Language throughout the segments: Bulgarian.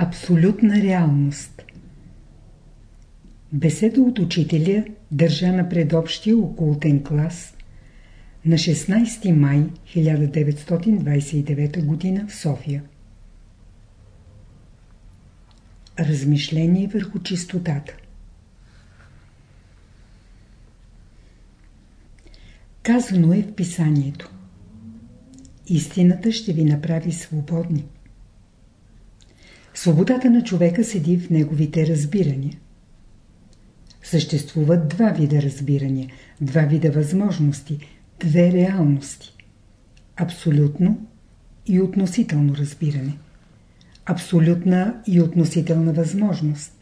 Абсолютна реалност Беседа от учителя държа на предобщия окултен клас на 16 май 1929 г. в София. Размишление върху чистотата Казано е в писанието. Истината ще ви направи свободни. Свободата на човека седи в неговите разбирания. Съществуват два вида разбирания, два вида възможности, две реалности. Абсолютно и относително разбиране. Абсолютна и относителна възможност.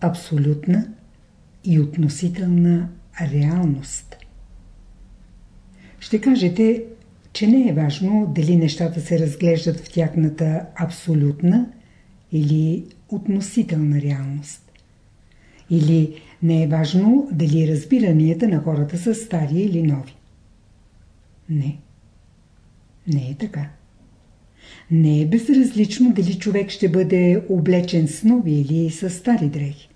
Абсолютна и относителна реалност. Ще кажете, че не е важно дали нещата се разглеждат в тяхната абсолютна или относителна реалност. Или не е важно дали разбиранията на хората са стари или нови. Не. Не е така. Не е безразлично дали човек ще бъде облечен с нови или с стари дрехи.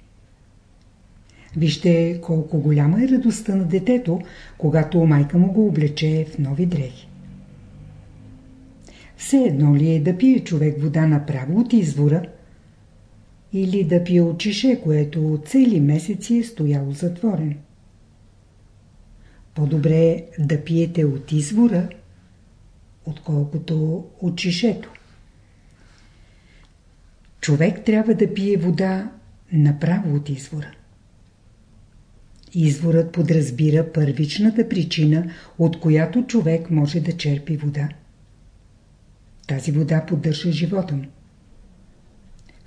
Вижте колко голяма е радостта на детето, когато майка му го облече в нови дрехи. Все едно ли е да пие човек вода направо от извора или да пие от чише, което цели месеци е стояло затворен. По-добре е да пиете от извора, отколкото от чишето. Човек трябва да пие вода направо от извора. Изворът подразбира първичната причина, от която човек може да черпи вода. Тази вода поддържа живота му.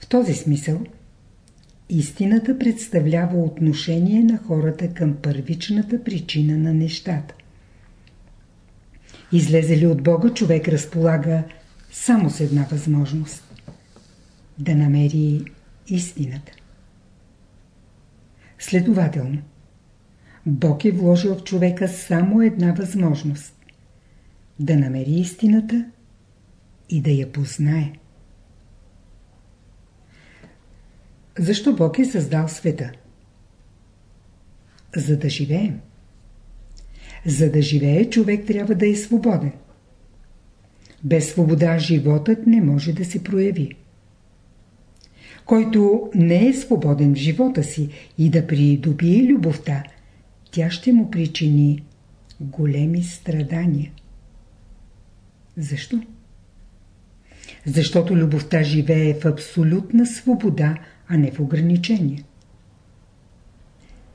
В този смисъл, истината представлява отношение на хората към първичната причина на нещата. Излезе ли от Бога, човек разполага само с една възможност – да намери истината. Следователно, Бог е вложил в човека само една възможност – да намери истината и да я познае. Защо Бог е създал света? За да живеем. За да живее, човек трябва да е свободен. Без свобода животът не може да се прояви. Който не е свободен в живота си и да придобие любовта – тя ще му причини големи страдания. Защо? Защото любовта живее в абсолютна свобода, а не в ограничение.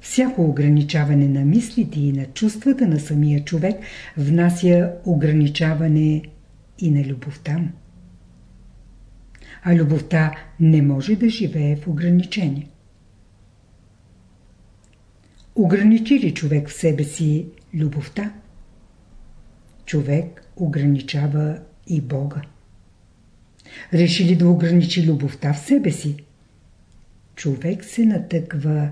Всяко ограничаване на мислите и на чувствата на самия човек внася ограничаване и на любовта му. А любовта не може да живее в ограничение. Ограничи ли човек в себе си любовта? Човек ограничава и Бога. Реши ли да ограничи любовта в себе си? Човек се натъква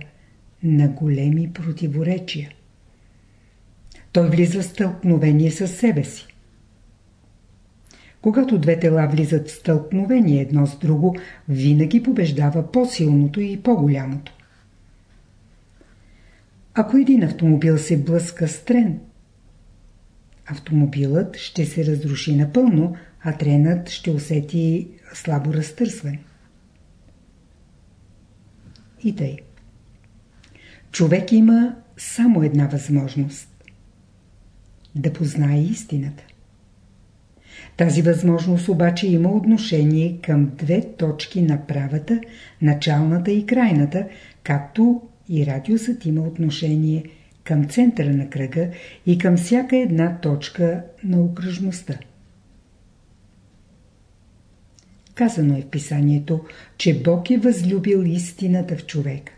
на големи противоречия. Той влиза в стълкновение с себе си. Когато две тела влизат в стълкновение едно с друго, винаги побеждава по-силното и по-голямото. Ако един автомобил се блъска с трен, автомобилът ще се разруши напълно, а тренът ще усети слабо разтърсване. И тъй. Човек има само една възможност – да познае истината. Тази възможност обаче има отношение към две точки на правата, началната и крайната, както и радиусът има отношение към центъра на кръга и към всяка една точка на окръжността. Казано е в писанието, че Бог е възлюбил истината в човек.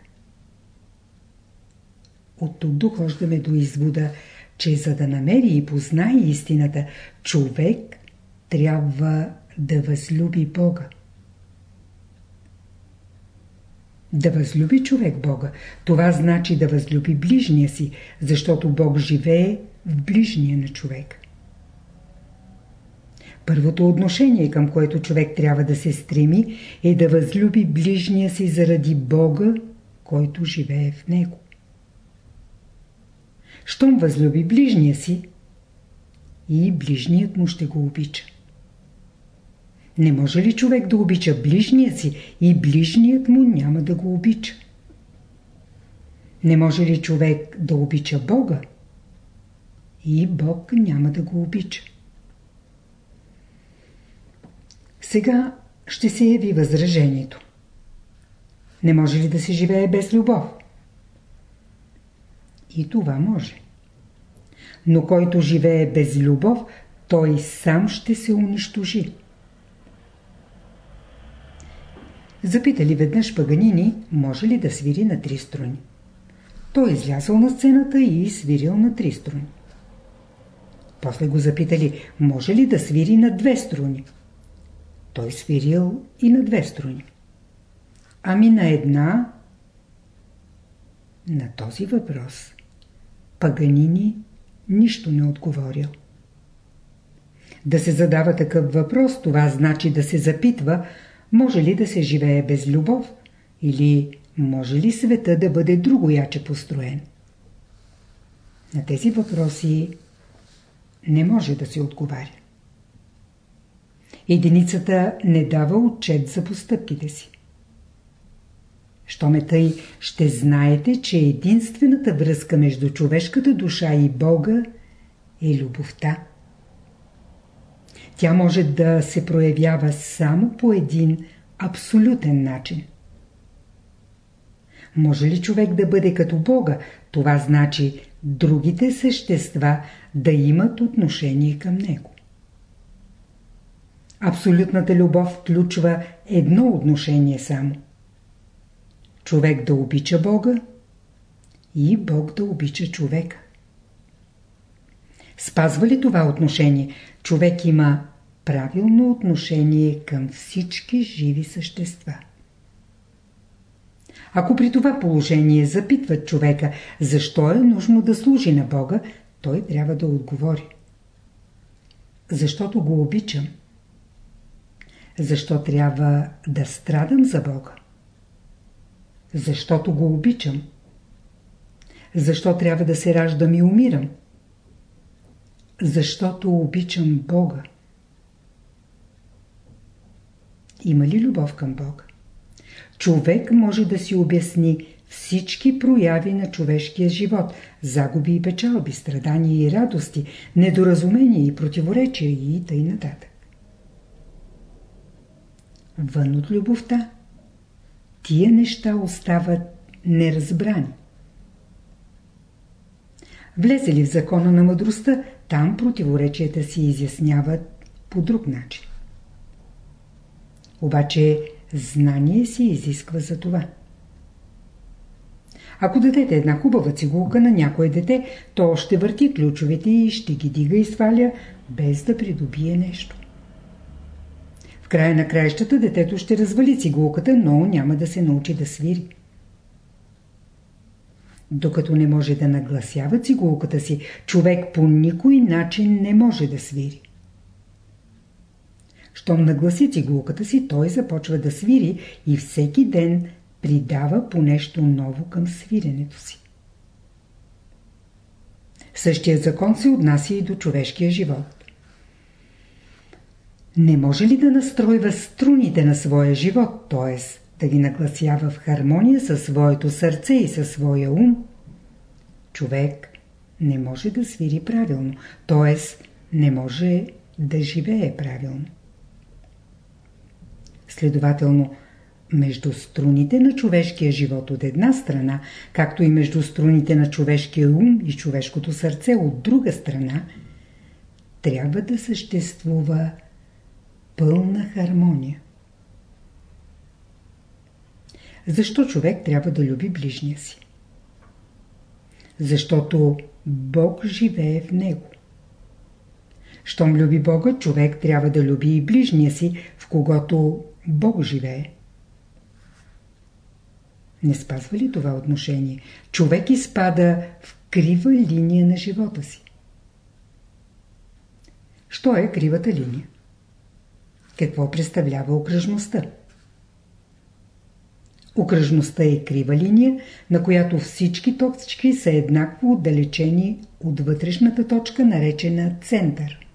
От тук дохождаме до извода, че за да намери и познае истината, човек трябва да възлюби Бога. Да възлюби човек Бога, това значи да възлюби ближния си, защото Бог живее в ближния на човек. Първото отношение, към което човек трябва да се стреми, е да възлюби ближния си заради Бога, който живее в него. Щом възлюби ближния си, и ближният му ще го обича. Не може ли човек да обича ближния си и ближният му няма да го обича? Не може ли човек да обича Бога? И Бог няма да го обича. Сега ще се яви възражението. Не може ли да се живее без любов? И това може. Но който живее без любов, той сам ще се унищожи. Запитали веднъж Паганини, може ли да свири на три струни. Той излязъл на сцената и свирил на три струни. После го запитали, може ли да свири на две струни. Той свирил и на две струни. Ами на една... На този въпрос Паганини нищо не отговорил. Да се задава такъв въпрос, това значи да се запитва, може ли да се живее без любов или може ли света да бъде другояче построен. На тези въпроси не може да се отговаря. Единицата не дава отчет за постъпките си. Що ме тъй, ще знаете, че единствената връзка между човешката душа и Бога е любовта. Тя може да се проявява само по един абсолютен начин. Може ли човек да бъде като Бога? Това значи другите същества да имат отношение към Него. Абсолютната любов включва едно отношение само – човек да обича Бога и Бог да обича човека. Спазва ли това отношение, човек има правилно отношение към всички живи същества. Ако при това положение запитват човека, защо е нужно да служи на Бога, той трябва да отговори. Защото го обичам. Защо трябва да страдам за Бога? Защото го обичам. Защо трябва да се раждам и умирам? Защото обичам Бога. Има ли любов към Бога? Човек може да си обясни всички прояви на човешкия живот, загуби и печалби, страдания и радости, недоразумения и противоречия и тъй нататък. Вън от любовта тия неща остават неразбрани. Влезе ли в закона на мъдростта, там противоречията си изясняват по друг начин. Обаче знание си изисква за това. Ако дадете една хубава цигулка на някое дете, то ще върти ключовете и ще ги дига и сваля, без да придобие нещо. В края на краищата детето ще развали цигулката, но няма да се научи да свири. Докато не може да нагласява цигулката си, човек по никой начин не може да свири. Щом нагласи цигулката си, той започва да свири и всеки ден придава по нещо ново към свиренето си. Същия закон се отнася и до човешкия живот не може ли да настройва струните на своя живот, т.е. да ги нагласява в хармония със своето сърце и със своя ум? Човек не може да свири правилно, т.е. не може да живее правилно. Следователно, между струните на човешкия живот от една страна, както и между струните на човешкия ум и човешкото сърце от друга страна, трябва да съществува пълна хармония. Защо човек трябва да люби ближния си? Защото Бог живее в него. Щом люби Бога, човек трябва да люби и ближния си, в когото Бог живее. Не спазва ли това отношение? Човек изпада в крива линия на живота си. Що е кривата линия? Какво представлява окръжността. Окръжността е крива линия, на която всички точки са еднакво отдалечени от вътрешната точка, наречена център.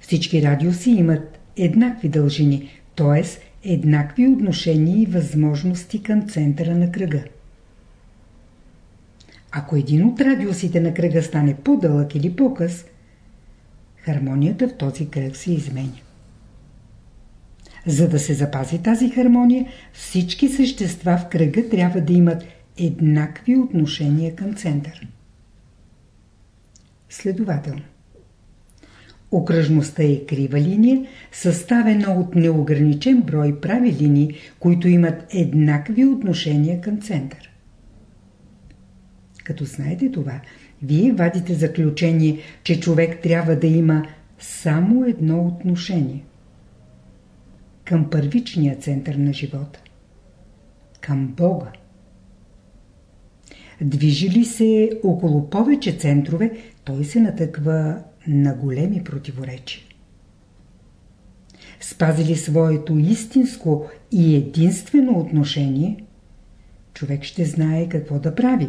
Всички радиуси имат еднакви дължини, т.е. еднакви отношения и възможности към центъра на кръга. Ако един от радиусите на кръга стане по-дълъг или по-къс, хармонията в този кръг се изменя. За да се запази тази хармония, всички същества в кръга трябва да имат еднакви отношения към център. Следователно. Окръжността е крива линия, съставена от неограничен брой прави линии, които имат еднакви отношения към център. Като знаете това, вие вадите заключение, че човек трябва да има само едно отношение към първичния център на живота. Към Бога. Движи ли се около повече центрове, той се натъква на големи противоречия. Спази ли своето истинско и единствено отношение, човек ще знае какво да прави,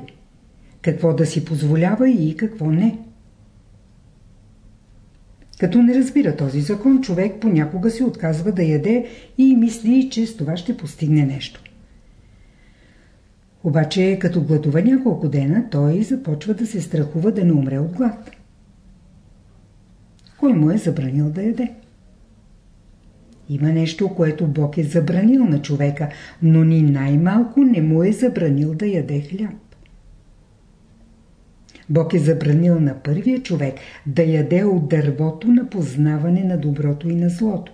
какво да си позволява и какво не. Като не разбира този закон, човек понякога се отказва да яде и мисли, че с това ще постигне нещо. Обаче, като гладува няколко дена, той започва да се страхува да не умре от глад. Кой му е забранил да яде? Има нещо, което Бог е забранил на човека, но ни най-малко не му е забранил да яде хляб. Бог е забранил на първия човек да яде от дървото на познаване на доброто и на злото.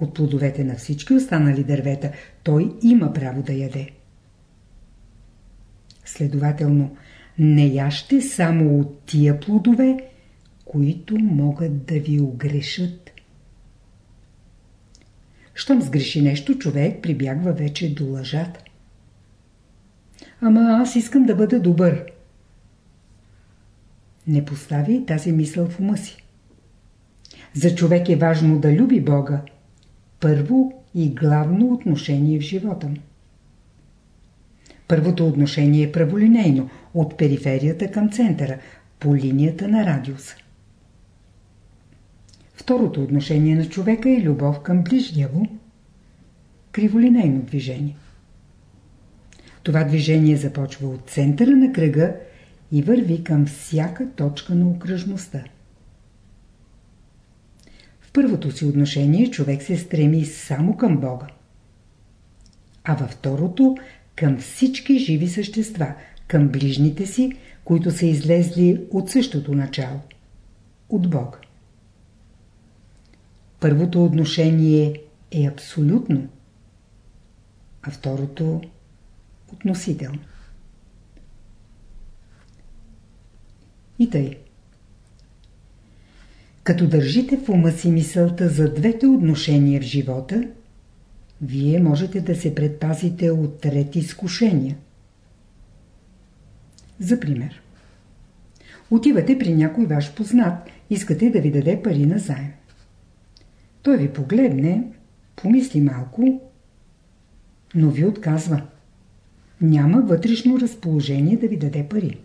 От плодовете на всички останали дървета той има право да яде. Следователно, не яще само от тия плодове, които могат да ви огрешат. Щом сгреши нещо, човек прибягва вече до лъжата. Ама аз искам да бъда добър. Не постави тази мисъл в ума си. За човек е важно да люби Бога. Първо и главно отношение в живота му. Първото отношение е праволинейно, от периферията към центъра, по линията на радиуса. Второто отношение на човека е любов към ближния му, криволинейно движение. Това движение започва от центъра на кръга и върви към всяка точка на окръжността. В първото си отношение човек се стреми само към Бога, а във второто към всички живи същества, към ближните си, които са излезли от същото начало, от Бога. Първото отношение е абсолютно, а второто относително. И тъй. Като държите в ума си мисълта за двете отношения в живота, вие можете да се предпазите от трети изкушения. За пример. Отивате при някой ваш познат, искате да ви даде пари на заем. Той ви погледне, помисли малко, но ви отказва. Няма вътрешно разположение да ви даде пари.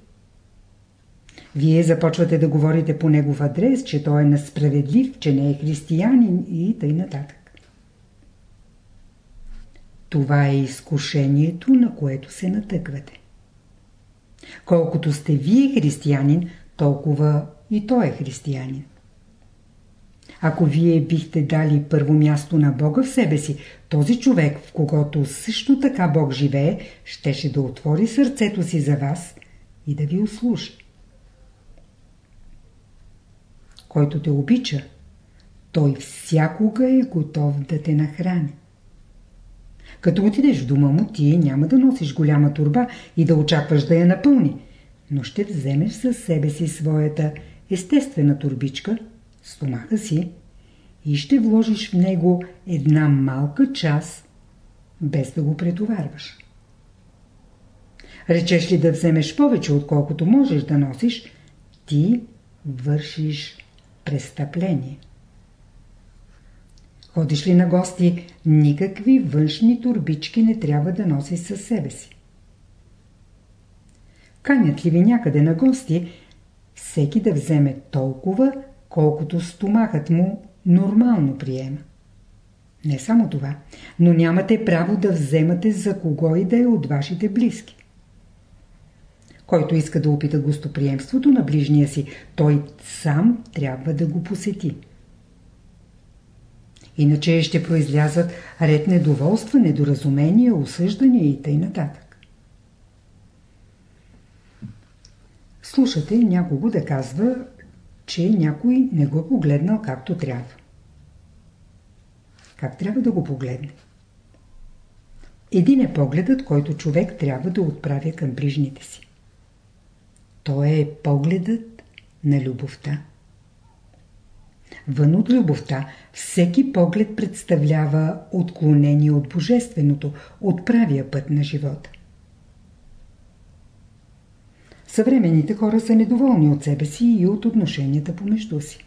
Вие започвате да говорите по негов адрес, че той е несправедлив, че не е християнин и тъй нататък. Това е изкушението, на което се натъквате. Колкото сте вие християнин, толкова и той е християнин. Ако вие бихте дали първо място на Бога в себе си, този човек, в когото също така Бог живее, щеше да отвори сърцето си за вас и да ви услужи. Който те обича, той всякога е готов да те нахрани. Като отидеш в дома му, ти няма да носиш голяма турба и да очакваш да я напълни, но ще вземеш със себе си своята естествена турбичка, стомаха си, и ще вложиш в него една малка част, без да го претоварваш. Речеш ли да вземеш повече, отколкото можеш да носиш, ти вършиш престъпление. Ходиш ли на гости, никакви външни турбички не трябва да носи със себе си. Канят ли ви някъде на гости, всеки да вземе толкова, колкото стомахът му нормално приема. Не само това, но нямате право да вземате за кого и да е от вашите близки. Който иска да опита гостоприемството на ближния си, той сам трябва да го посети. Иначе ще произлязат ред недоволства, недоразумения, осъждания и т.н. Слушате някого да казва, че някой не го погледнал както трябва. Как трябва да го погледне? Един е погледът, който човек трябва да отправя към ближните си. Той е погледът на любовта. Вън от любовта, всеки поглед представлява отклонение от божественото, от правия път на живота. Съвременните хора са недоволни от себе си и от отношенията помежду си.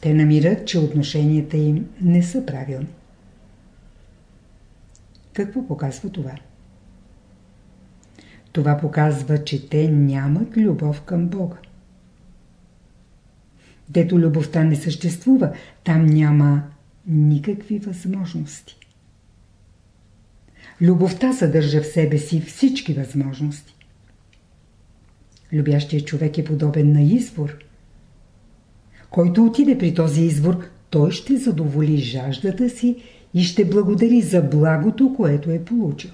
Те намират, че отношенията им не са правилни. Какво показва това? Това показва, че те нямат любов към Бога. Дето любовта не съществува, там няма никакви възможности. Любовта съдържа в себе си всички възможности. Любящият човек е подобен на извор. Който отиде при този извор, той ще задоволи жаждата си и ще благодари за благото, което е получил.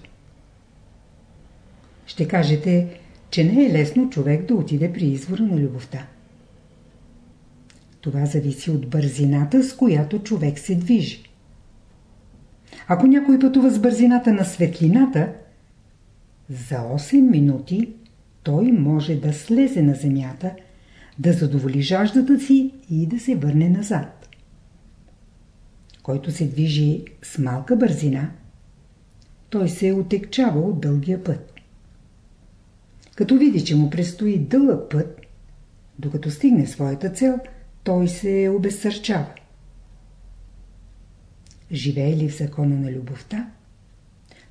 Ще кажете, че не е лесно човек да отиде при извора на любовта. Това зависи от бързината, с която човек се движи. Ако някой пътува с бързината на светлината, за 8 минути той може да слезе на земята, да задоволи жаждата си и да се върне назад. Който се движи с малка бързина, той се отекчава от дългия път. Като види, че му предстои дълъг път, докато стигне своята цел, той се обезсърчава. Живее ли в закона на любовта,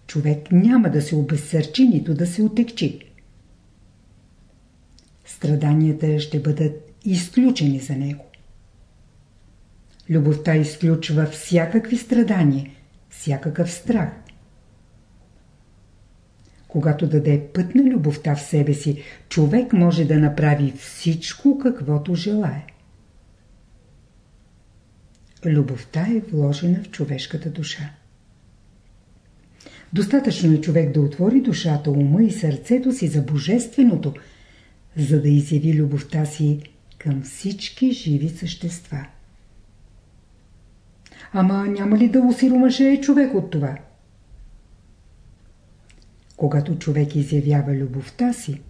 човек няма да се обезсърчи, нито да се отекчи страданията ще бъдат изключени за него. Любовта изключва всякакви страдания, всякакъв страх. Когато даде път на любовта в себе си, човек може да направи всичко, каквото желае. Любовта е вложена в човешката душа. Достатъчно е човек да отвори душата, ума и сърцето си за божественото – за да изяви любовта си към всички живи същества. Ама няма ли да усиромаше човек от това? Когато човек изявява любовта си,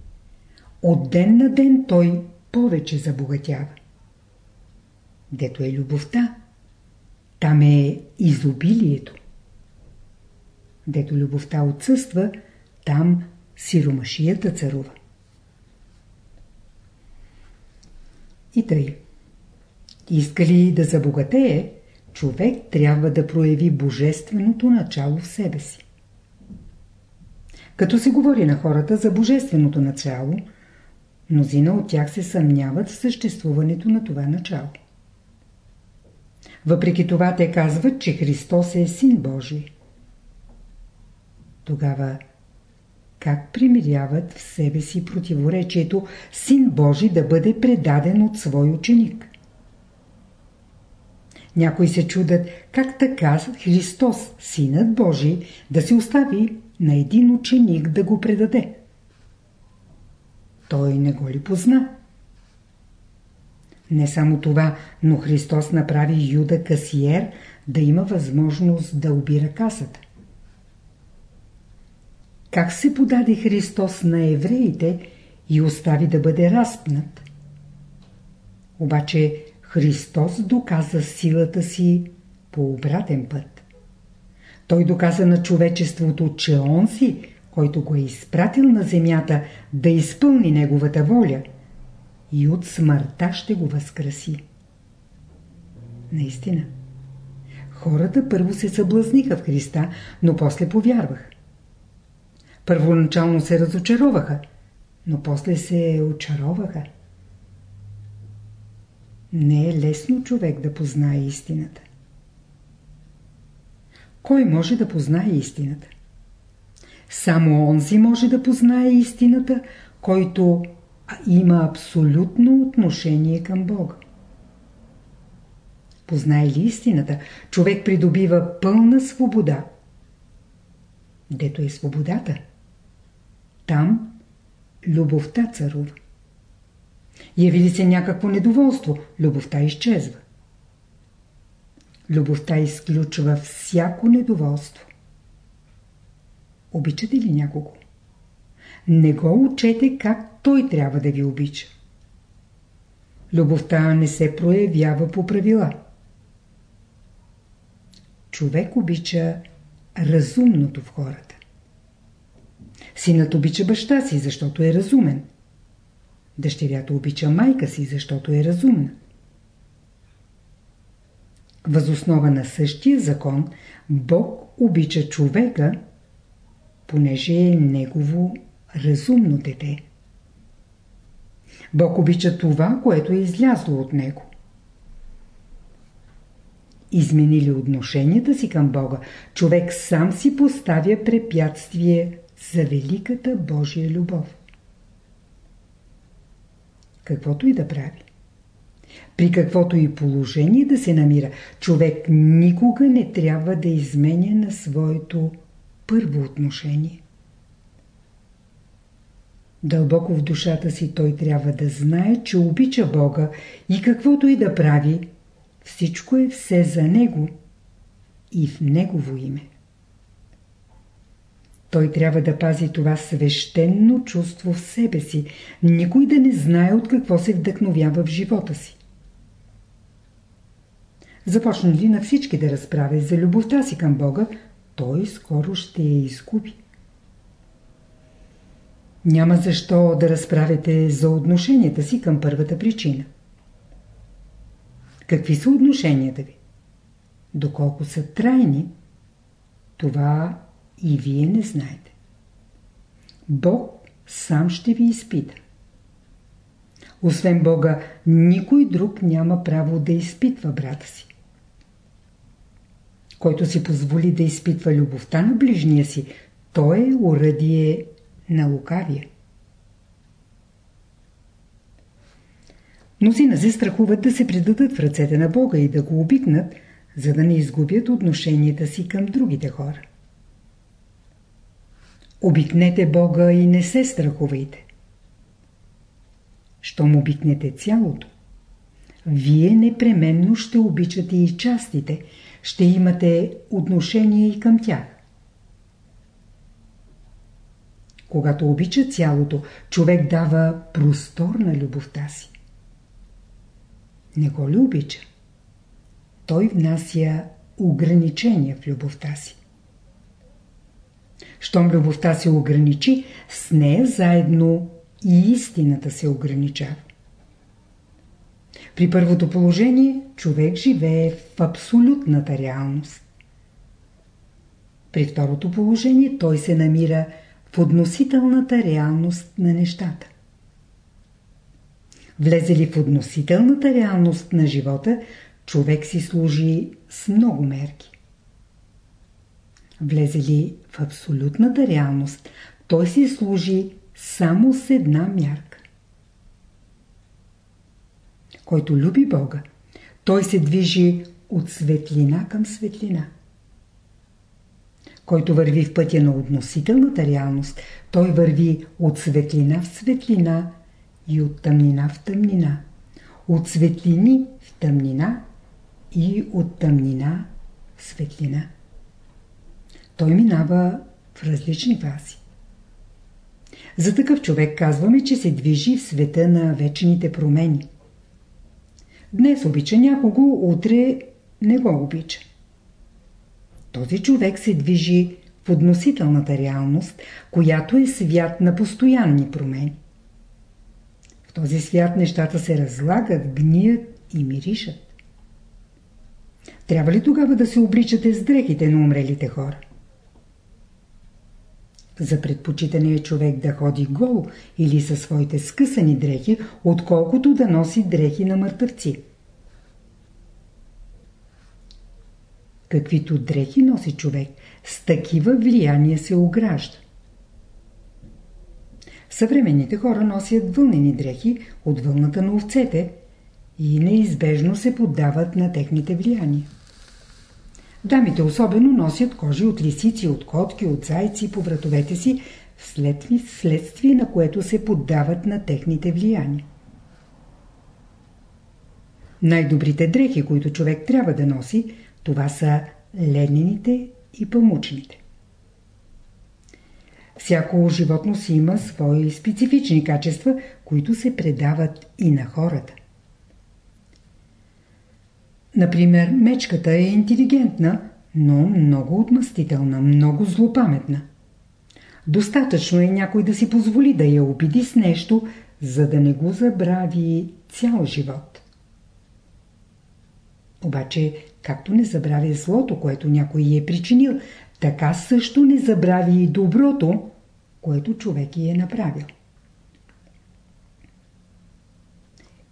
от ден на ден той повече забогатява. Дето е любовта, там е изобилието. Дето любовта отсъства, там сиромашията царува. И тъй. Иска ли да забогатее, човек трябва да прояви божественото начало в себе си. Като се говори на хората за божественото начало, мнозина от тях се съмняват в съществуването на това начало. Въпреки това те казват, че Христос е Син Божий. Тогава как примиряват в себе си противоречието Син Божий да бъде предаден от свой ученик? Някои се чудят как така Христос, Синът Божий, да се остави на един ученик да го предаде. Той не го ли позна? Не само това, но Христос направи Юда касиер да има възможност да обира касата. Как се подаде Христос на евреите и остави да бъде разпнат? Обаче Христос доказа силата си по обратен път. Той доказа на човечеството, че Он си, който го е изпратил на земята да изпълни Неговата воля и от смъртта ще го възкраси. Наистина. Хората първо се съблазниха в Христа, но после повярваха. Първоначално се разочароваха, но после се очароваха. Не е лесно човек да познае истината. Кой може да познае истината? Само онзи може да познае истината, който има абсолютно отношение към Бога. Познае ли истината, човек придобива пълна свобода. Дето е свободата? Там любовта царува. Яви ли се някакво недоволство, любовта изчезва. Любовта изключва всяко недоволство. Обичате ли някого? Не го учете как той трябва да ви обича. Любовта не се проявява по правила. Човек обича разумното в хората. Синът обича баща си, защото е разумен. Дъщерята обича майка си, защото е разумна. Възоснова на същия закон Бог обича човека, понеже е негово разумно дете. Бог обича това, което е излязло от него. Измени ли отношенията си към Бога, човек сам си поставя препятствие за великата Божия любов. Каквото и да прави. При каквото и положение да се намира, човек никога не трябва да изменя на своето първо отношение. Дълбоко в душата си той трябва да знае, че обича Бога и каквото и да прави, всичко е все за Него и в Негово име. Той трябва да пази това свещено чувство в себе си, никой да не знае от какво се вдъхновява в живота си. Започна ли на всички да разправя за любовта си към Бога, той скоро ще я изгуби. Няма защо да разправяте за отношенията си към първата причина. Какви са отношенията ви? Доколко са трайни, това и вие не знаете. Бог сам ще ви изпита. Освен Бога, никой друг няма право да изпитва брата си. Който си позволи да изпитва любовта на ближния си, той е уръдие на лукавия. Мнозина се страхуват да се предадат в ръцете на Бога и да го обикнат, за да не изгубят отношенията си към другите хора. Обикнете Бога и не се страхувайте. Щом обикнете цялото, вие непременно ще обичате и частите, ще имате отношение и към тях. Когато обича цялото, човек дава простор на любовта си. Не го ли обича? Той внася ограничения в любовта си. Щом любовта се ограничи, с нея заедно и истината се ограничава. При първото положение човек живее в абсолютната реалност. При второто положение той се намира в относителната реалност на нещата. Влезе ли в относителната реалност на живота, човек си служи с много мерки. Влезе ли в абсолютната реалност, той си служи само с една мярка. Който люби Бога, той се движи от светлина към светлина. Който върви в пътя на относителната реалност, той върви от светлина в светлина и от тъмнина в тъмнина. От светлини в тъмнина и от тъмнина в светлина. Той минава в различни фази. За такъв човек казваме, че се движи в света на вечните промени. Днес обича някого, утре не го обича. Този човек се движи в относителната реалност, която е свят на постоянни промени. В този свят нещата се разлагат, гният и миришат. Трябва ли тогава да се обличате с дрехите на умрелите хора? За предпочитане човек да ходи гол или със своите скъсани дрехи, отколкото да носи дрехи на мъртъвци. Каквито дрехи носи човек, с такива влияния се огражда. Съвременните хора носят вълнени дрехи от вълната на овцете и неизбежно се поддават на техните влияния. Дамите особено носят кожи от лисици, от котки, от зайци по вратовете си, вследствие на което се поддават на техните влияния. Най-добрите дрехи, които човек трябва да носи, това са ленините и памучните. Всяко животно си има свои специфични качества, които се предават и на хората. Например, мечката е интелигентна, но много отмъстителна, много злопаметна. Достатъчно е някой да си позволи да я обиди с нещо, за да не го забрави цял живот. Обаче, както не забравя злото, което някой е причинил, така също не забрави и доброто, което човек й е направил.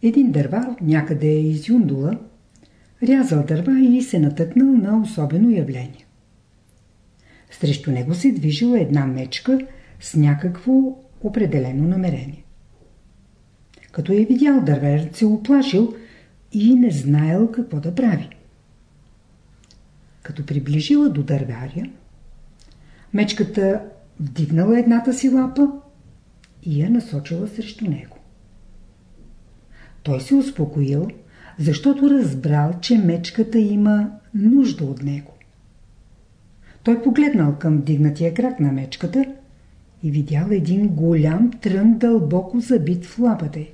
Един дървар някъде е из Юндула, рязал дърва и се натъкнал на особено явление. Срещу него се движила една мечка с някакво определено намерение. Като е видял дърверът се оплашил и не знаел какво да прави. Като приближила до дърваря, мечката вдигнала едната си лапа и я насочила срещу него. Той се успокоил, защото разбрал, че мечката има нужда от него. Той погледнал към дигнатия крак на мечката и видял един голям трън дълбоко забит в лапата й.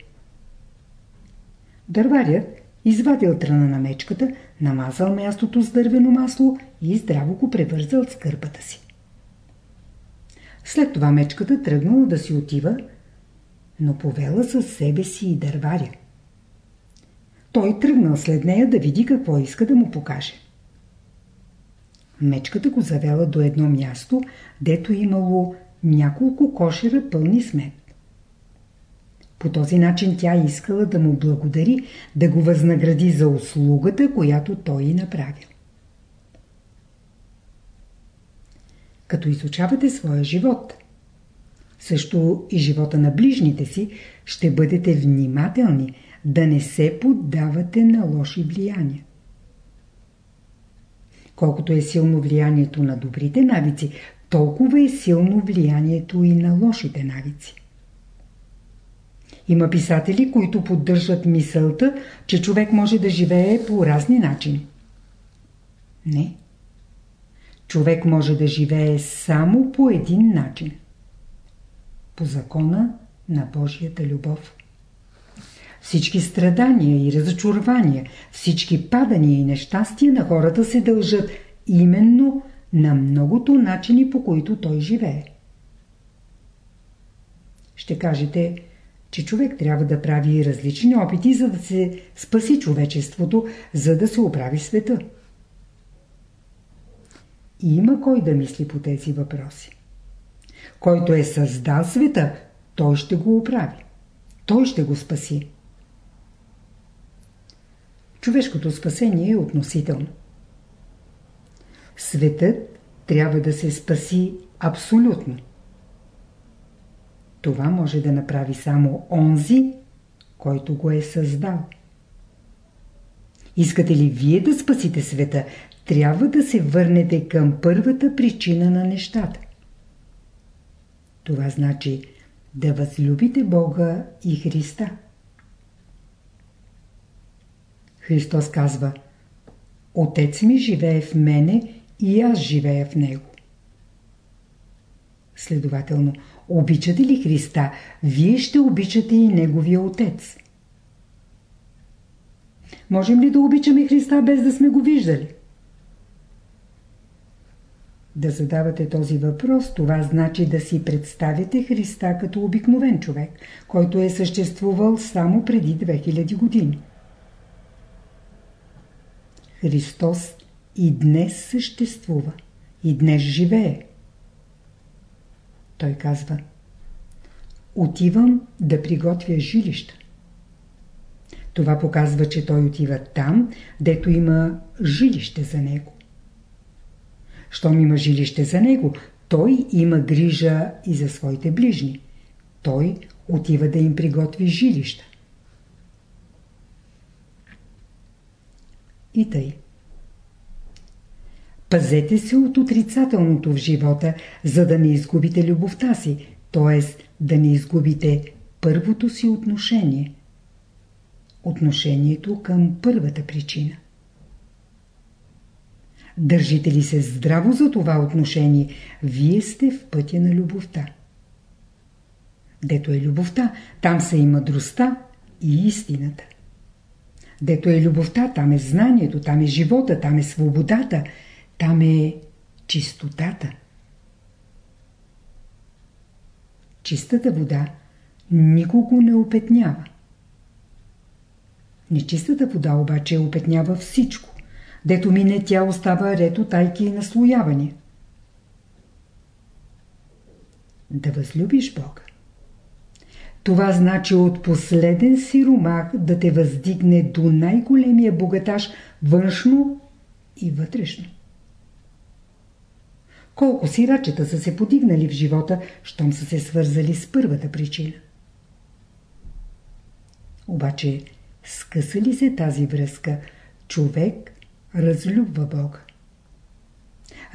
Дърварят извадил тръна на мечката, намазал мястото с дървено масло и здраво го превързал с кърпата си. След това мечката тръгнала да си отива, но повела със себе си и дърваря. Той тръгнал след нея да види какво иска да му покаже. Мечката го завела до едно място, дето имало няколко кошера пълни с мед. По този начин тя искала да му благодари, да го възнагради за услугата, която той й направил. Като изучавате своя живот, също и живота на ближните си, ще бъдете внимателни, да не се поддавате на лоши влияния. Колкото е силно влиянието на добрите навици, толкова е силно влиянието и на лошите навици. Има писатели, които поддържат мисълта, че човек може да живее по разни начини. Не. Човек може да живее само по един начин. По закона на Божията любов. Всички страдания и разочарования, всички падания и нещастия на хората се дължат именно на многото начини, по които той живее. Ще кажете, че човек трябва да прави различни опити, за да се спаси човечеството, за да се оправи света. И има кой да мисли по тези въпроси. Който е създал света, той ще го оправи. Той ще го спаси. Човешкото спасение е относително. Светът трябва да се спаси абсолютно. Това може да направи само онзи, който го е създал. Искате ли вие да спасите света, трябва да се върнете към първата причина на нещата. Това значи да възлюбите Бога и Христа. Христос казва Отец ми живее в мене и аз живея в Него. Следователно, обичате ли Христа, вие ще обичате и Неговия Отец. Можем ли да обичаме Христа без да сме го виждали? Да задавате този въпрос, това значи да си представите Христа като обикновен човек, който е съществувал само преди 2000 години. Христос и днес съществува, и днес живее. Той казва Отивам да приготвя жилища. Това показва, че той отива там, дето има жилище за него. Щом има жилище за него, той има грижа и за своите ближни. Той отива да им приготви жилища. И тъй. Пазете се от отрицателното в живота, за да не изгубите любовта си, т.е. да не изгубите първото си отношение. Отношението към първата причина. Държите ли се здраво за това отношение, вие сте в пътя на любовта. Дето е любовта, там са и мъдростта и истината. Дето е любовта, там е знанието, там е живота, там е свободата, там е чистотата. Чистата вода никого не опетнява. Нечистата вода обаче опетнява всичко. Дето мине, тя остава рето тайки и наслоявания. Да възлюбиш Бога. Това значи от последен сиромах да те въздигне до най-големия богатаж външно и вътрешно. Колко сирачета са се подигнали в живота, щом са се свързали с първата причина. Обаче, скъса ли се тази връзка, човек разлюбва Бога.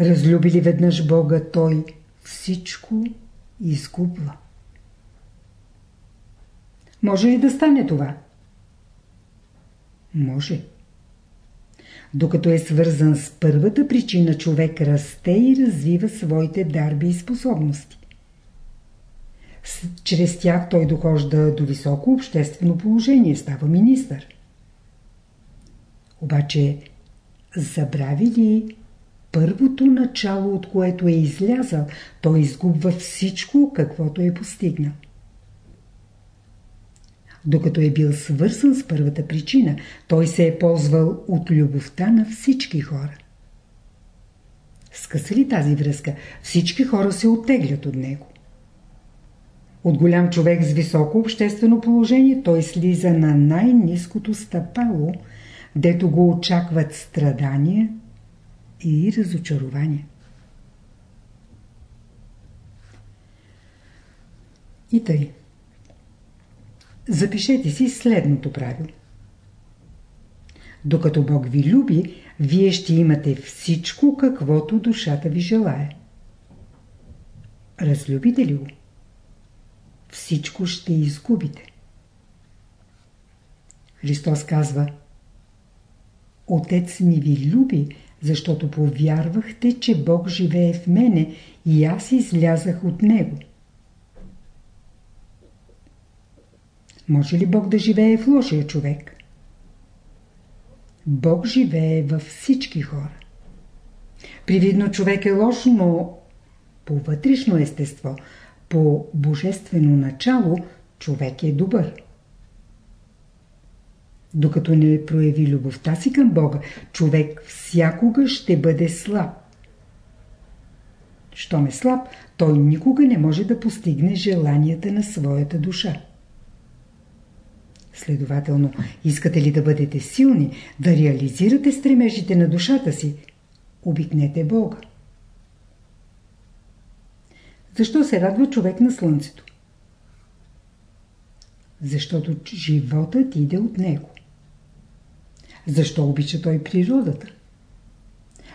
Разлюби ли веднъж Бога, той всичко изгубва. Може ли да стане това? Може. Докато е свързан с първата причина, човек расте и развива своите дарби и способности. Чрез тях той дохожда до високо обществено положение, става министър. Обаче, забрави ли първото начало, от което е излязъл, той изгубва всичко, каквото е постигнал. Докато е бил свързан с първата причина, той се е ползвал от любовта на всички хора. Скъса ли тази връзка, всички хора се оттеглят от него. От голям човек с високо обществено положение той слиза на най-низкото стъпало, дето го очакват страдания и разочарования. И тъй. Запишете си следното правило. Докато Бог ви люби, вие ще имате всичко, каквото душата ви желае. Разлюбите ли го? Всичко ще изгубите. Христос казва Отец ми ви люби, защото повярвахте, че Бог живее в мене и аз излязах от Него. Може ли Бог да живее в лошия човек? Бог живее във всички хора. Привидно човек е лош, но по вътрешно естество, по божествено начало, човек е добър. Докато не прояви любовта си към Бога, човек всякога ще бъде слаб. Щом е слаб, той никога не може да постигне желанията на своята душа. Следователно, искате ли да бъдете силни, да реализирате стремежите на душата си, обикнете Бога. Защо се радва човек на слънцето? Защото животът иде от него. Защо обича той природата?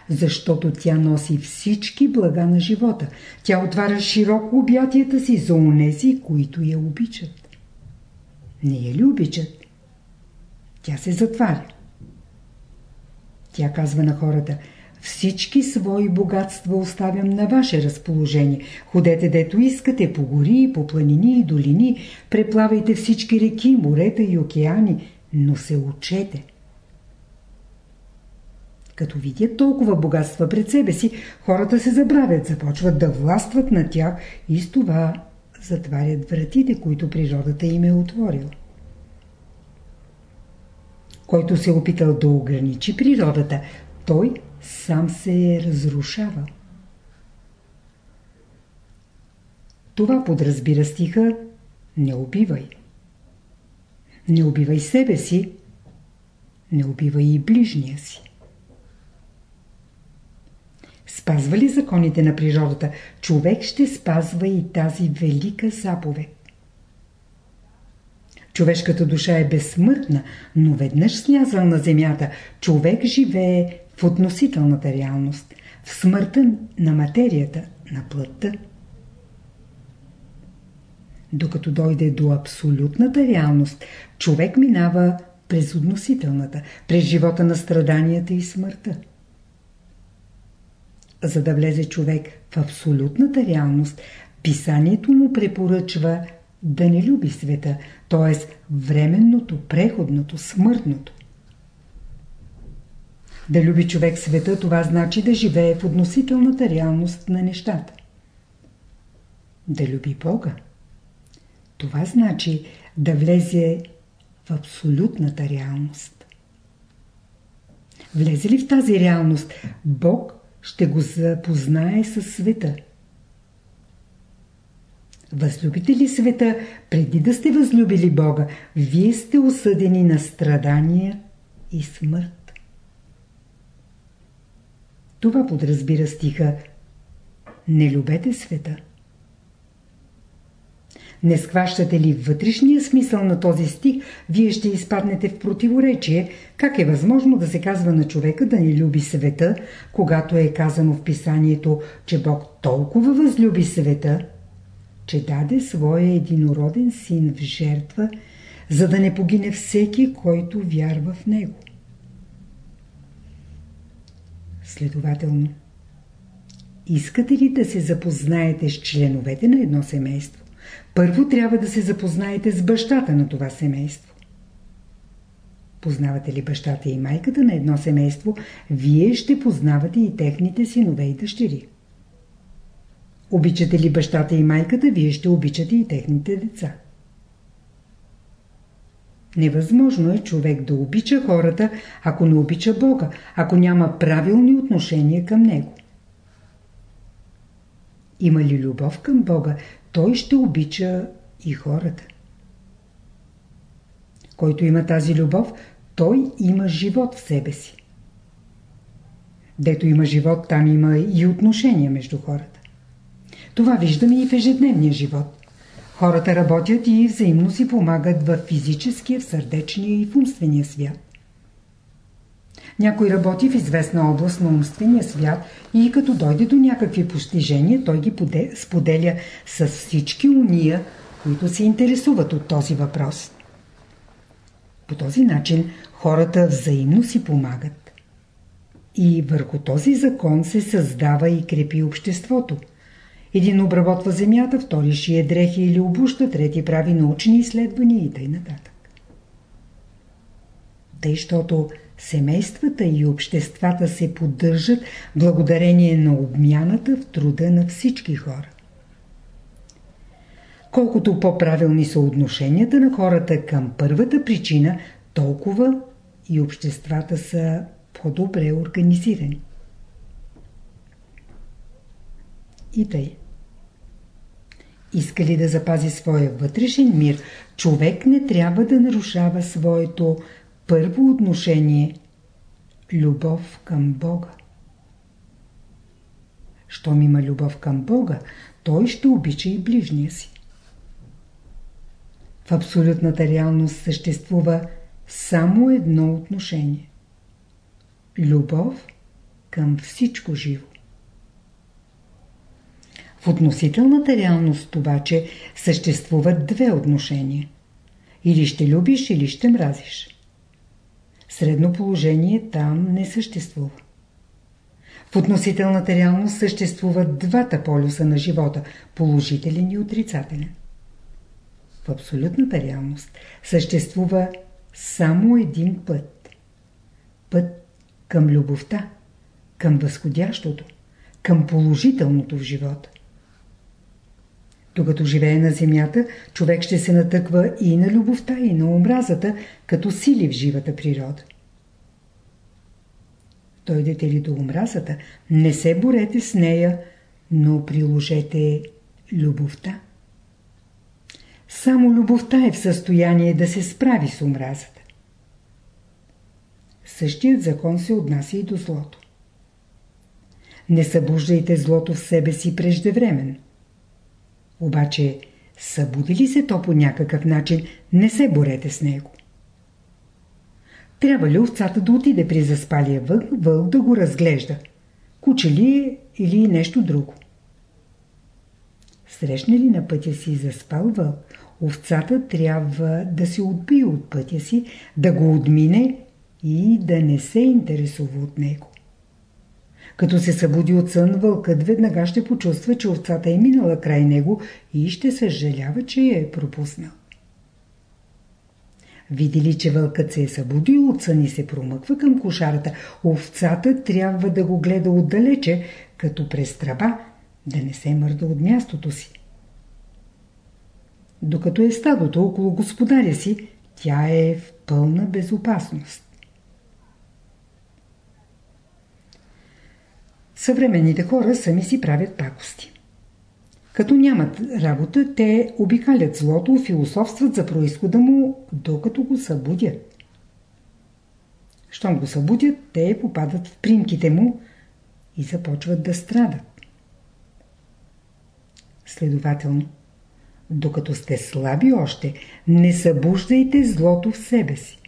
Защото тя носи всички блага на живота. Тя отваря широко обятията си за унези, които я обичат. Не я ли обичат? Тя се затваря. Тя казва на хората всички свои богатства оставям на ваше разположение. Ходете дето искате по гори, по планини и долини, преплавайте всички реки, морета и океани, но се учете. Като видят толкова богатства пред себе си, хората се забравят, започват да властват на тях и с това затварят вратите, които природата им е отворила. който се е опитал да ограничи природата, той сам се е разрушавал. Това подразбира стиха «Не убивай». Не убивай себе си, не убивай и ближния си. Спазва ли законите на природата, човек ще спазва и тази велика заповед. Човешката душа е безсмъртна, но веднъж слязал на земята, човек живее в относителната реалност, в смъртта на материята, на плътта. Докато дойде до абсолютната реалност, човек минава през относителната, през живота на страданията и смъртта. За да влезе човек в абсолютната реалност, писанието му препоръчва да не люби света, т.е. временното, преходното, смъртното. Да люби човек света, това значи да живее в относителната реалност на нещата. Да люби Бога. Това значи да влезе в абсолютната реалност. Влезе ли в тази реалност, Бог ще го запознае със света. Възлюбите ли света, преди да сте възлюбили Бога, вие сте осъдени на страдания и смърт. Това подразбира стиха Не любете света. Не схващате ли вътрешния смисъл на този стих, вие ще изпаднете в противоречие. Как е възможно да се казва на човека да не люби света, когато е казано в писанието, че Бог толкова възлюби света, че даде своя единороден син в жертва, за да не погине всеки, който вярва в него. Следователно, искате ли да се запознаете с членовете на едно семейство? Първо трябва да се запознаете с бащата на това семейство. Познавате ли бащата и майката на едно семейство, вие ще познавате и техните синове и дъщери. Обичате ли бащата и майката, вие ще обичате и техните деца. Невъзможно е човек да обича хората, ако не обича Бога, ако няма правилни отношения към Него. Има ли любов към Бога, той ще обича и хората. Който има тази любов, той има живот в себе си. Дето има живот, там има и отношения между хората. Това виждаме и в ежедневния живот. Хората работят и взаимно си помагат в физическия, в сърдечния и в умствения свят. Някой работи в известна област на умствения свят и като дойде до някакви постижения, той ги споделя с всички уния, които се интересуват от този въпрос. По този начин хората взаимно си помагат. И върху този закон се създава и крепи обществото. Един обработва земята, втори шие дрехи или обуща, трети прави научни изследвания и. Тъй, щото семействата и обществата се поддържат благодарение на обмяната в труда на всички хора. Колкото по-правилни са отношенията на хората към първата причина, толкова и обществата са по-добре организирани. И тъй. Иска ли да запази своя вътрешен мир, човек не трябва да нарушава своето първо отношение – любов към Бога. Щом има любов към Бога, той ще обича и ближния си. В абсолютната реалност съществува само едно отношение – любов към всичко живо. В относителната реалност обаче съществуват две отношения. Или ще любиш, или ще мразиш. Средно положение там не съществува. В относителната реалност съществуват двата полюса на живота – положителен и отрицателен. В абсолютната реалност съществува само един път. Път към любовта, към възходящото, към положителното в живота. Докато живее на земята, човек ще се натъква и на любовта, и на омразата, като сили в живата природа. Дойдете ли до омразата, не се борете с нея, но приложете любовта. Само любовта е в състояние да се справи с омразата. Същият закон се отнася и до злото. Не събуждайте злото в себе си преждевременно. Обаче, събуди ли се то по някакъв начин, не се борете с него. Трябва ли овцата да отиде при заспалия вълк, вълк да го разглежда? Куче ли е или нещо друго? Срещне ли на пътя си заспал вълк, овцата трябва да се отбие от пътя си, да го отмине и да не се интересува от него. Като се събуди от сън, вълкът веднага ще почувства, че овцата е минала край него и ще съжалява, че я е пропуснал. Видели, че вълкът се е събудил от сън и се промъква към кошарата, овцата трябва да го гледа отдалече, като през тръба, да не се мърда от мястото си. Докато е стадото около господаря си, тя е в пълна безопасност. Съвременните хора сами си правят пакости. Като нямат работа, те обикалят злото, философстват за происхода му, докато го събудят. Щом го събудят, те попадат в примките му и започват да страдат. Следователно, докато сте слаби още, не събуждайте злото в себе си.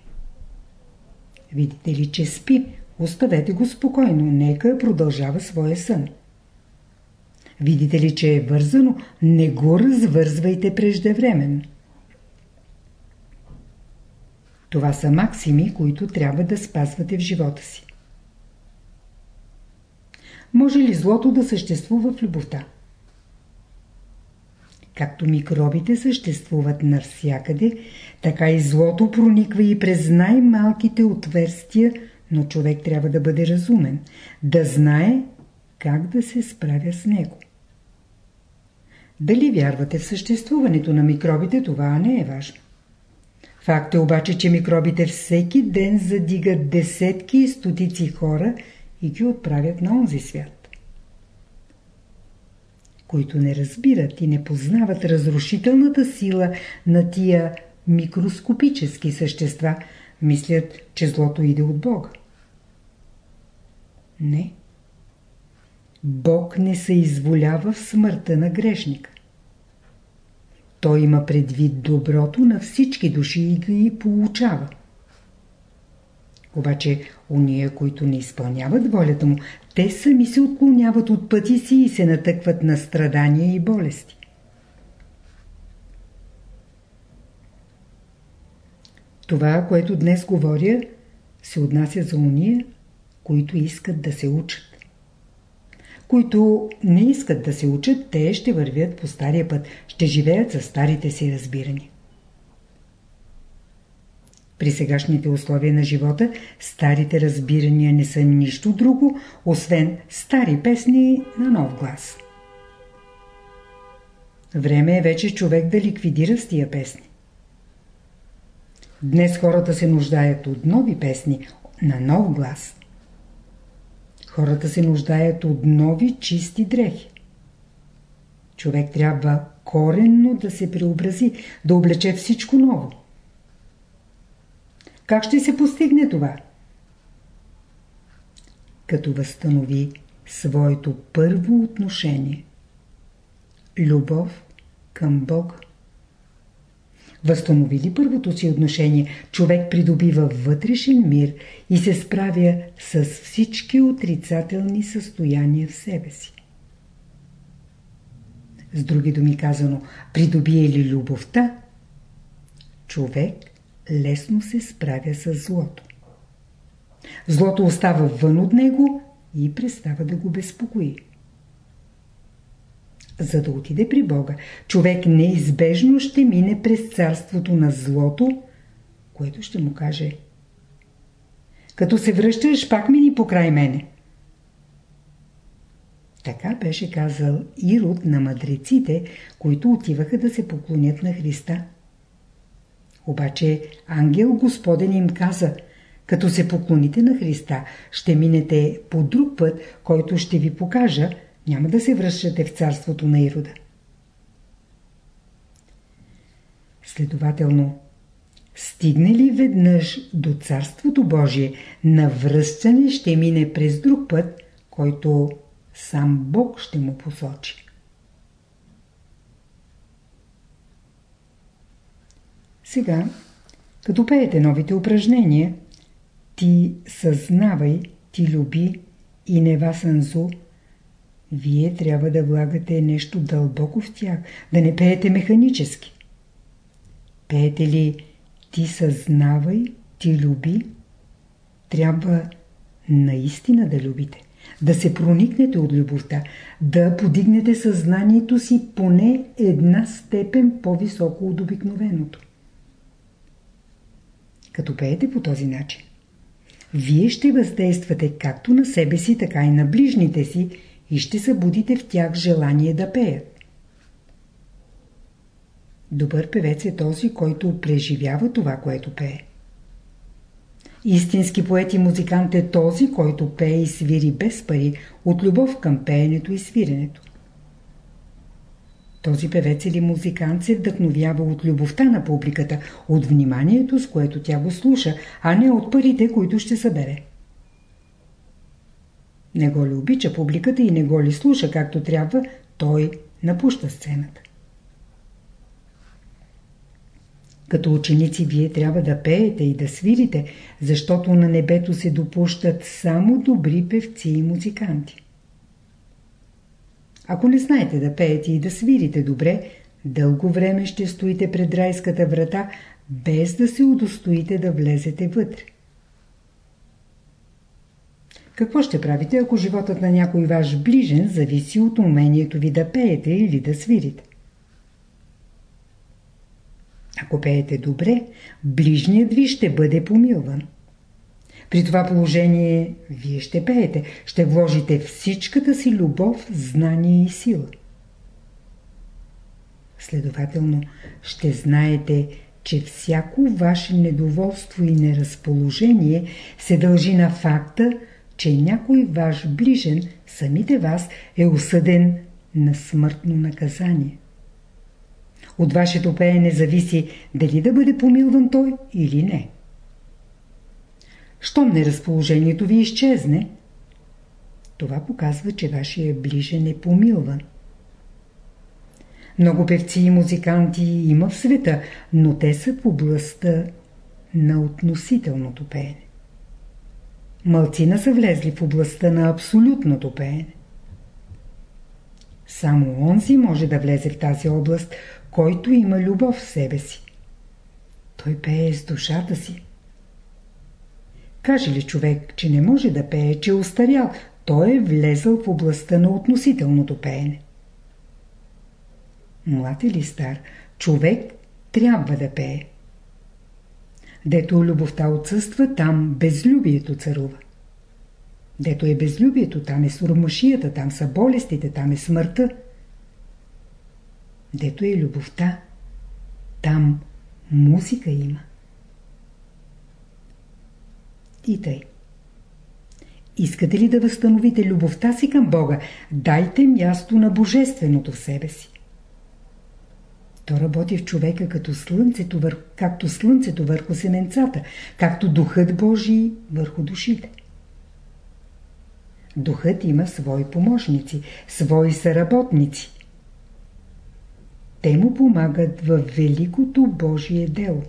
Видите ли, че спи, оставете го спокойно, нека продължава своя сън. Видите ли, че е вързано, не го развързвайте преждевременно. Това са максими, които трябва да спазвате в живота си. Може ли злото да съществува в любовта? Както микробите съществуват навсякъде, така и злото прониква и през най-малките отверстия, но човек трябва да бъде разумен, да знае как да се справя с него. Дали вярвате в съществуването на микробите, това не е важно. Факт е обаче, че микробите всеки ден задигат десетки и стотици хора и ги отправят на онзи свят. Които не разбират и не познават разрушителната сила на тия микроскопически същества, мислят, че злото иде от Бога. Не. Бог не се изволява в смъртта на грешника. Той има предвид доброто на всички души и ги получава. Обаче, уния, които не изпълняват волята му, те сами се отклоняват от пъти си и се натъкват на страдания и болести. Това, което днес говоря, се отнася за уния, които искат да се учат. Които не искат да се учат, те ще вървят по стария път, ще живеят за старите си разбирания. При сегашните условия на живота, старите разбирания не са нищо друго, освен стари песни на нов глас. Време е вече човек да ликвидира с тия песни. Днес хората се нуждаят от нови песни, на нов глас. Хората се нуждаят от нови чисти дрехи. Човек трябва коренно да се преобрази, да облече всичко ново. Как ще се постигне това? Като възстанови своето първо отношение. Любов към Бог. Възстанови ли първото си отношение, човек придобива вътрешен мир и се справя с всички отрицателни състояния в себе си. С други думи казано, придобие ли любовта, човек лесно се справя с злото. Злото остава вън от него и престава да го безпокои. За да отиде при Бога, човек неизбежно ще мине през царството на злото, което ще му каже Като се връщаш, пак мини покрай мене. Така беше казал Ирод на мъдреците, които отиваха да се поклонят на Христа. Обаче ангел Господен им каза, като се поклоните на Христа, ще минете по друг път, който ще ви покажа, няма да се връщате в царството на Ирода. Следователно, стигне ли веднъж до Царството Божие, на връщане ще мине през друг път, който сам Бог ще му посочи. Сега, като пеете новите упражнения, ти съзнавай, ти люби и не васанзу, вие трябва да влагате нещо дълбоко в тях, да не пеете механически. Пеете ли ти съзнавай, ти люби, трябва наистина да любите да се проникнете от любовта, да подигнете съзнанието си поне една степен по-високо от обикновеното. Като пеете по този начин, вие ще въздействате както на себе си, така и на ближните си и ще събудите в тях желание да пеят. Добър певец е този, който преживява това, което пее. Истински поет и музикант е този, който пее и свири без пари, от любов към пеенето и свиренето. Този певец или музикант се вдъхновява от любовта на публиката, от вниманието, с което тя го слуша, а не от парите, които ще събере. Не го ли обича публиката и не го ли слуша както трябва, той напуща сцената. Като ученици вие трябва да пеете и да свирите, защото на небето се допущат само добри певци и музиканти. Ако не знаете да пеете и да свирите добре, дълго време ще стоите пред райската врата, без да се удостоите да влезете вътре. Какво ще правите, ако животът на някой ваш ближен зависи от умението ви да пеете или да свирите? Ако пеете добре, ближният ви ще бъде помилван. При това положение вие ще пеете, ще вложите всичката си любов, знание и сила. Следователно, ще знаете, че всяко ваше недоволство и неразположение се дължи на факта, че някой ваш ближен, самите вас, е осъден на смъртно наказание. От вашето пеене зависи дали да бъде помилван той или не. Щом неразположението ви изчезне, това показва, че вашия ближен е помилван. Много певци и музиканти има в света, но те са в областта на относителното пеене. Малцина са влезли в областта на абсолютното пеене. Само онзи може да влезе в тази област, който има любов в себе си. Той пее с душата си. Каже ли човек, че не може да пее, че е устарял, той е влезъл в областта на относителното пеене. Млад или стар, човек трябва да пее. Дето любовта отсъства, там безлюбието царува. Дето е безлюбието, там е суромашията, там са болестите, там е смъртта. Дето е любовта, там музика има. И тъй. Искате ли да възстановите любовта си към Бога, дайте място на Божественото в себе си. То работи в човека като слънцето върху, както слънцето върху семенцата, както Духът Божий върху душите. Духът има свои помощници, свои съработници. Те му помагат в великото Божие дело.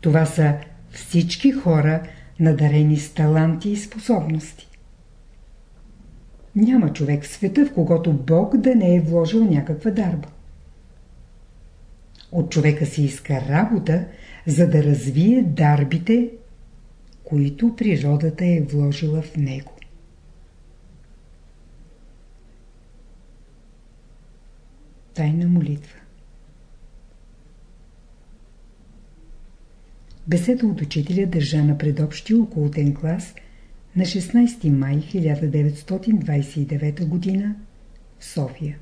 Това са всички хора, надарени с таланти и способности. Няма човек в света, в когото Бог да не е вложил някаква дарба. От човека си иска работа, за да развие дарбите, които природата е вложила в него. Тайна молитва Беседа от учителя държа на предобщи околотен клас на 16 май 1929 г. в София.